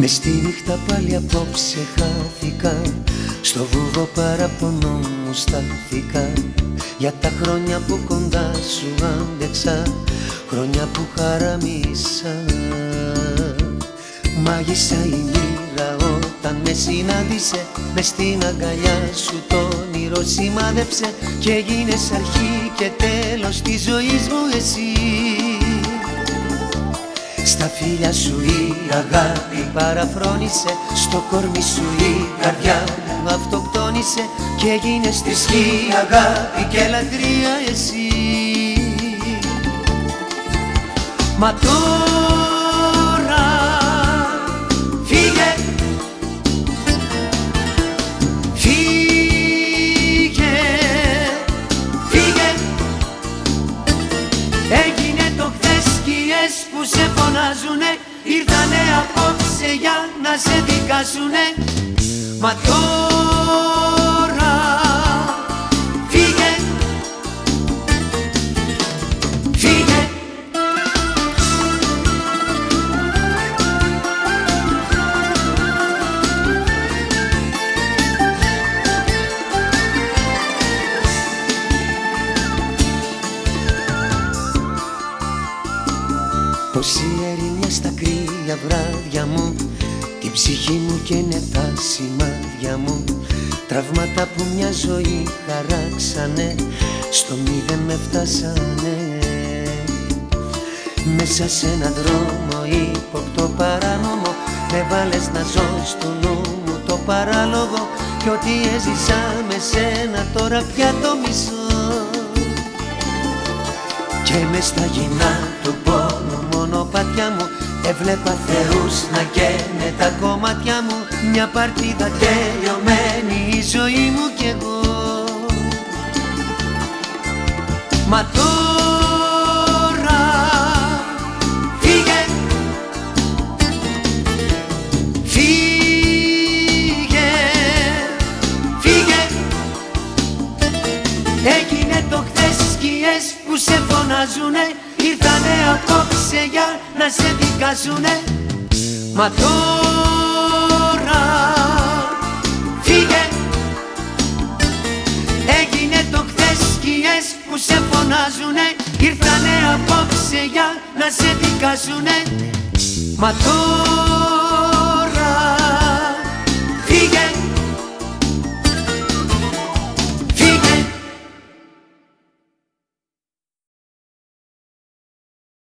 Μες στη νύχτα πάλι απόψε χάθηκα Στο βούβο παραπονό μου στάθηκα Για τα χρόνια που κοντά σου άντεξα Χρόνια που χαραμίσα. Μάγισσα η μοίρα όταν με συνάντησε μες στην αγκαλιά σου το όνειρο σημάδεψε Και έγινες αρχή και τέλος της ζωής μου εσύ. Στα φίλια σου η αγάπη παραφρόνησε Στο κορμί σου η καρδιά μου αυτοκτόνησε Και έγινε στη σκή αγάπη και λατρεία εσύ. Μα τώρα φύγε. Φύγε. Φύγε. Έγινε το χθες σκιές που σε φωνάζουνε. Ήρθανε απόψε για να σε δικάσουνε. Μα τώρα Πως η ερημιά στα κρύα βράδια μου Την ψυχή μου και είναι τα σημάδια μου. Τραύματα που μια ζωή χαράξανε Στο μηδέν με φτάσανε. Μέσα σε έναν δρόμο ύποπτο παράνομο Με βάλες να ζω στο νου μου το παράλογο. Κι ό,τι έζησα με σένα τώρα πια το μισό. Και μες στα γυνά του πόνου μονοπάτια μου. Έβλεπα θεούς να καίνε τα κομμάτια μου. Μια παρτίδα τελειωμένη η ζωή μου κι εγώ. Μα τώρα φύγε. Φύγε. Φύγε. Έγινε το χθες σκιές που σε φωνάζουνε Ήρθανε απόψε για να σε δικάσουνε Μα τώρα φύγε. Έγινε το χθες σκιές που σε φωνάζουνε. Ήρθανε απόψε για να σε δικάσουνε Μα τώρα